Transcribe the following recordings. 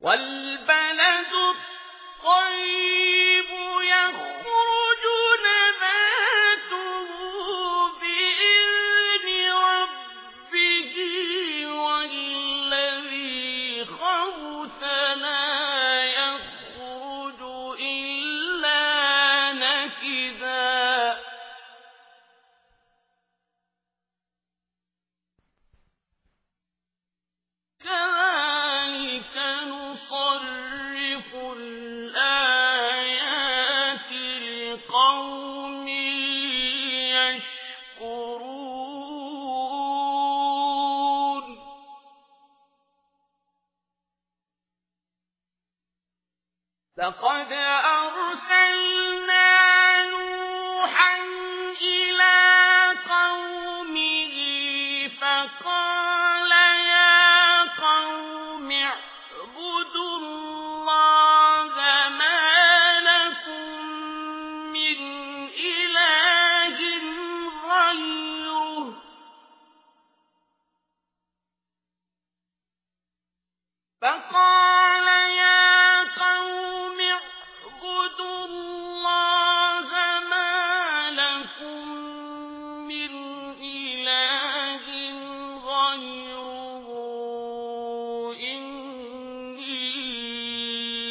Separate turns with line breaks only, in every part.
والبلد الطيب لقد أرسلنا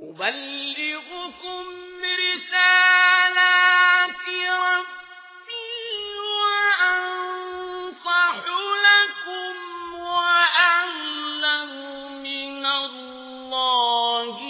أبلغكم رسالات ربي وأنصح لكم وأعلم من الله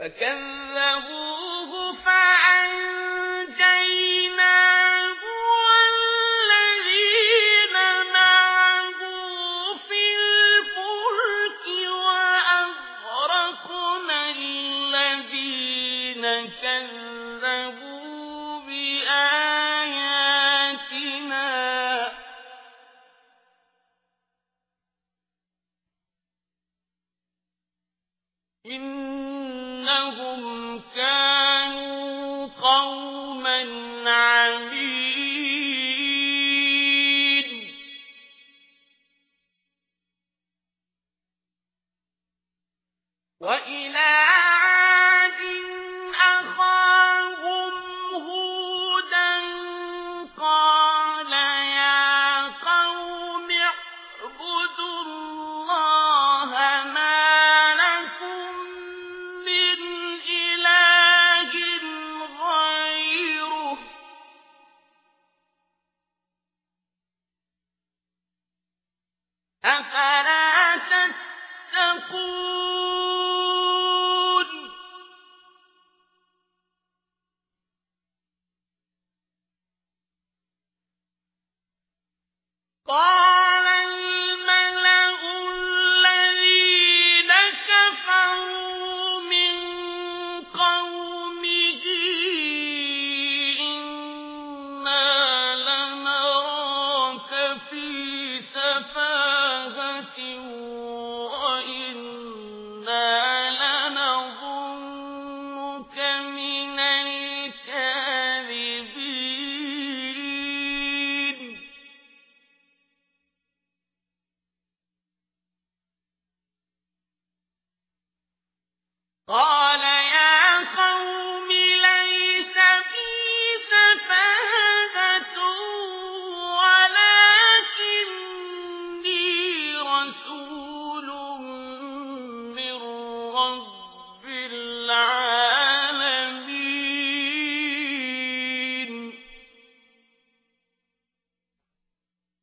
فكذبوا إنهم كانوا قوما عمين. وإلى أفلا تتقون؟ قال الملأ الذين كفروا من قومه إنا لنراك في سفر